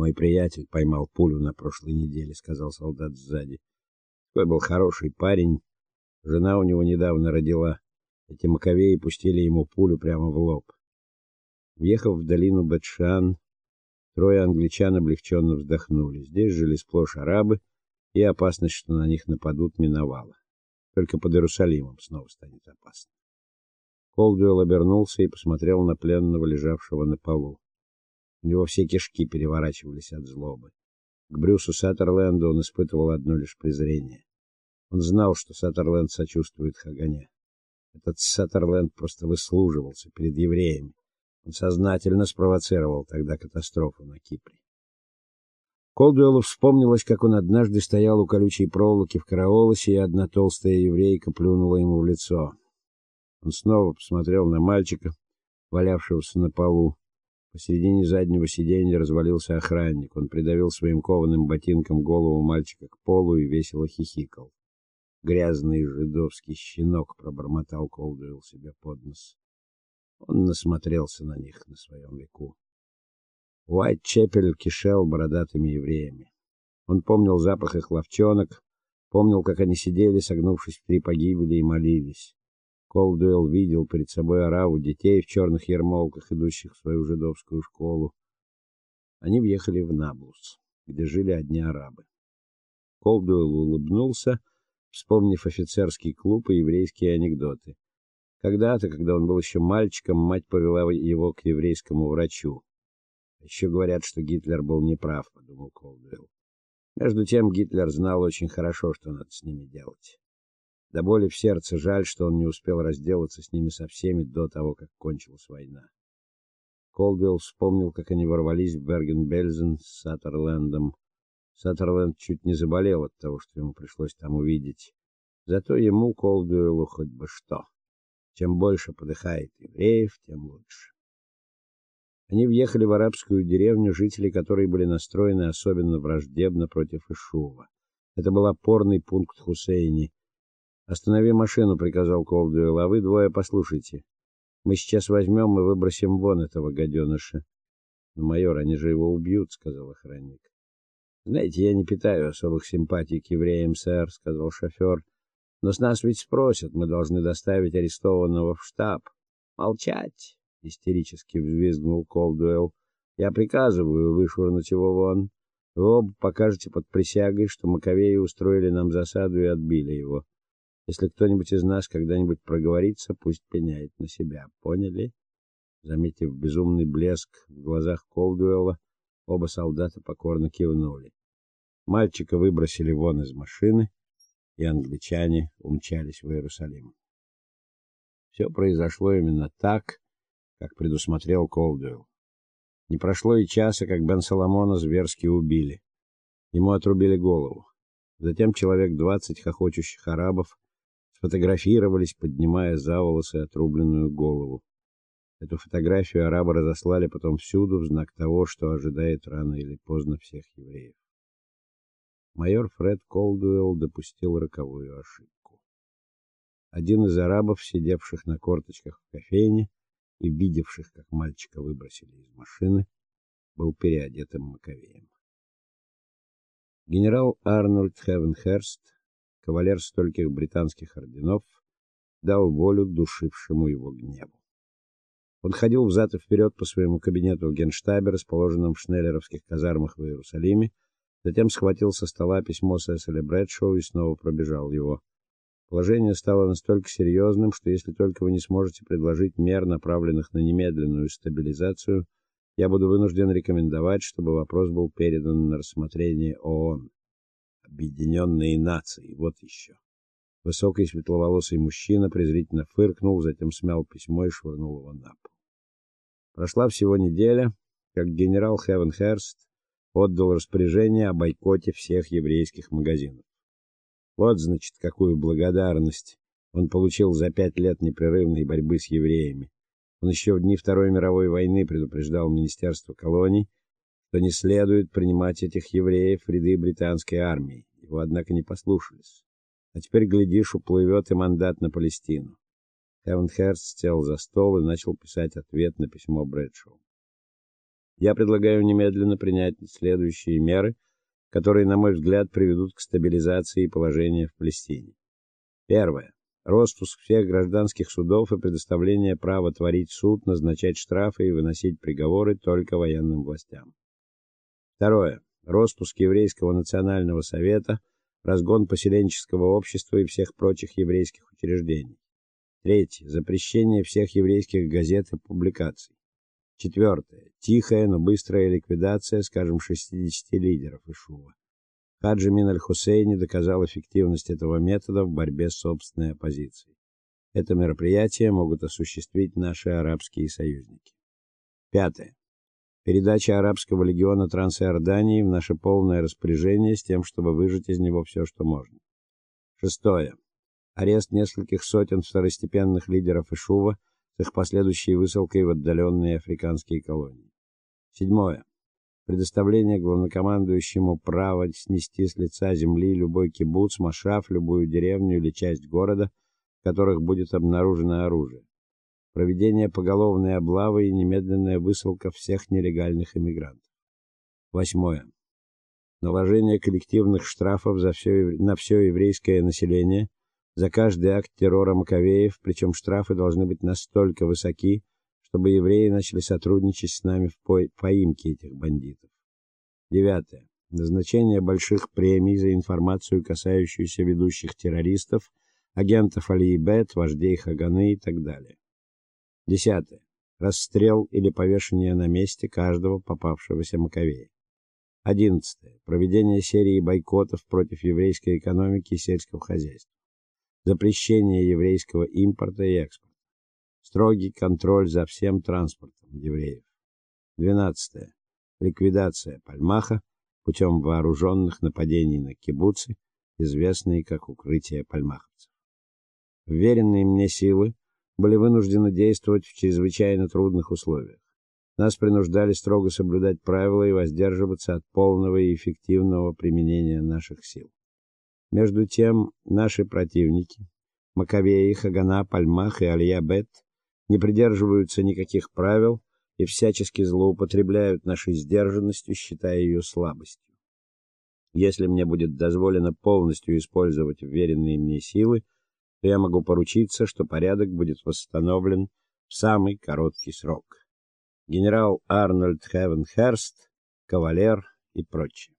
Мой приятель поймал пулю на прошлой неделе, сказал солдат сзади. Такой был хороший парень. Жена у него недавно родила. Эти маковеи пустили ему пулю прямо в лоб. Въехав в долину Бетшан, трое англичан облегченно вздохнули. Здесь жили сплошь арабы, и опасность, что на них нападут, миновала. Только под Иерусалимом снова станет опасно. Колдуэлл обернулся и посмотрел на пленного, лежавшего на полу. У него все кишки переворачивались от злобы. К Брюсу Саттерленду он испытывал одно лишь презрение. Он знал, что Саттерленд сочувствует Хагане. Этот Саттерленд просто выслуживался перед евреями. Он сознательно спровоцировал тогда катастрофу на Кипре. Колдуэллу вспомнилось, как он однажды стоял у колючей проволоки в Караолосе, и одна толстая еврейка плюнула ему в лицо. Он снова посмотрел на мальчика, валявшегося на полу. Посередине заднего сиденья развалился охранник. Он придавил своим кованым ботинком голову мальчика к полу и весело хихикал. Грязный жидовский щенок пробормотал Колдуэлл себе под нос. Он насмотрелся на них на своем веку. Уайт-Чепель кишел бородатыми евреями. Он помнил запах их ловчонок, помнил, как они сидели, согнувшись в три погибели и молились. Колдуэлл видел перед собой ораву детей в черных ермолках, идущих в свою жидовскую школу. Они въехали в Наблус, где жили одни арабы. Колдуэлл улыбнулся, вспомнив офицерский клуб и еврейские анекдоты. Когда-то, когда он был еще мальчиком, мать повела его к еврейскому врачу. Еще говорят, что Гитлер был неправ, подумал Колдуэлл. Между тем Гитлер знал очень хорошо, что надо с ними делать. До боли в сердце жаль, что он не успел разделаться с ними со всеми до того, как кончилась война. Колдуэлл вспомнил, как они ворвались в Берген-Бельзен с Саттерлендом. Саттерленд чуть не заболел от того, что ему пришлось там увидеть. Зато ему, Колдуэллу, хоть бы что. Чем больше подыхает евреев, тем лучше. Они въехали в арабскую деревню, жители которой были настроены особенно враждебно против Ишува. Это был опорный пункт Хусейни. "Останови машину", приказал Колдуэлл. "А вы двое послушайте. Мы сейчас возьмем и выбросим вон этого гаденыша». "Но майор, они же его убьют", сказал охранник. "Знаете, я не питаю особых симпатий к евреям, сэр", сказал шофер. "Но с нас ведь спросят, мы должны доставить арестованного в штаб". "Молчать!" истерически взвизгнул Колдуэлл. Я приказываю вышвырнуть его вон. Вы оба покажете под присягой, что маковеи устроили нам засаду и отбили его. Если кто-нибудь из нас когда-нибудь проговорится, пусть пеняет на себя. Поняли? Заметив безумный блеск в глазах Колдуэлла, оба солдата покорно кивнули. Мальчика выбросили вон из машины, и англичане умчались в Иерусалим. Все произошло именно так, как предусмотрел Колдуэлл. Не прошло и часа, как Бен Соломона зверски убили. Ему отрубили голову. Затем человек двадцать хохочущих арабов сфотографировались, поднимая за волосы отрубленную голову. Эту фотографию арабы разослали потом всюду в знак того, что ожидает рано или поздно всех евреев. Майор Фред Колдуэлл допустил роковую ошибку. Один из арабов, сидевших на корточках в кофейне, и видевших, как мальчика выбросили из машины, был переодетым Маковеем. Генерал Арнольд Хевенхерст, кавалер стольких британских орденов, дал волю душившему его гневу. Он ходил взад и вперед по своему кабинету в Генштабе, расположенном в Шнеллеровских казармах в Иерусалиме, затем схватил со стола письмо Сесили Брэдшоу и снова пробежал его. Положение стало настолько серьезным, что если только вы не сможете предложить мер, направленных на немедленную стабилизацию, я буду вынужден рекомендовать, чтобы вопрос был передан на рассмотрение ООН. Объединенные Нации, вот еще. Высокий светловолосый мужчина презрительно фыркнул, затем смял письмо и швырнул его на пол. Прошла всего неделя, как генерал Хевенхерст отдал распоряжение о бойкоте всех еврейских магазинов. Вот, значит, какую благодарность он получил за пять лет непрерывной борьбы с евреями. Он еще в дни Второй мировой войны предупреждал Министерство колоний, что не следует принимать этих евреев в ряды британской армии. Его, однако, не послушались. А теперь, глядишь, уплывет и мандат на Палестину. Кевин Херст сел за стол и начал писать ответ на письмо Брэдшоу. Я предлагаю немедленно принять следующие меры, которые, на мой взгляд, приведут к стабилизации положения в Палестине. Первое Роспуск всех гражданских судов и предоставление права творить суд, назначать штрафы и выносить приговоры только военным властям. Второе. Роспуск еврейского национального совета, разгон поселенческого общества и всех прочих еврейских учреждений. Третье. Запрещение всех еврейских газет и публикаций. Четвертое. Тихая, но быстрая ликвидация, скажем, 60 лидеров Ишува. Хаджи Мин аль-Хусейни доказал эффективность этого метода в борьбе с собственной оппозицией. Это мероприятие могут осуществить наши арабские союзники. Пятое. Передача арабского легиона Трансиордании в наше полное распоряжение с тем, чтобы выжать из него все, что можно. Шестое. Арест нескольких сотен второстепенных лидеров Ишува с их последующей высылкой в отдаленные африканские колонии. Седьмое предоставление главнокомандующему права снести с лица земли любой кибуц, машаф, любую деревню или часть города, в которых будет обнаружено оружие. Проведение поголовной облавы и немедленная высылка всех нелегальных иммигрантов. Восьмое. Наложение коллективных штрафов за все на все еврейское население за каждый акт террора Маковеев, причем штрафы должны быть настолько высоки, чтобы евреи начали сотрудничать с нами в поимке этих бандитов. Девятое. Назначение больших премий за информацию, касающуюся ведущих террористов, агентов Алиебет, вождей Хаганы и так далее. Десятое. Расстрел или повешение на месте каждого попавшегося Маковея. Одиннадцатое. Проведение серии бойкотов против еврейской экономики и сельского хозяйства. Запрещение еврейского импорта и экспорта строгий контроль за всем транспортом евреев. 12. Ликвидация Пальмаха путем вооруженных нападений на кибуцы, известные как укрытие пальмаховцев. Вверенные мне силы были вынуждены действовать в чрезвычайно трудных условиях. Нас принуждали строго соблюдать правила и воздерживаться от полного и эффективного применения наших сил. Между тем, наши противники, Маковеи, Хагана, Пальмах и Алия-Бет, не придерживаются никаких правил и всячески злоупотребляют нашей сдержанностью, считая ее слабостью. Если мне будет дозволено полностью использовать вверенные мне силы, то я могу поручиться, что порядок будет восстановлен в самый короткий срок. Генерал Арнольд Хевенхерст, кавалер и прочее.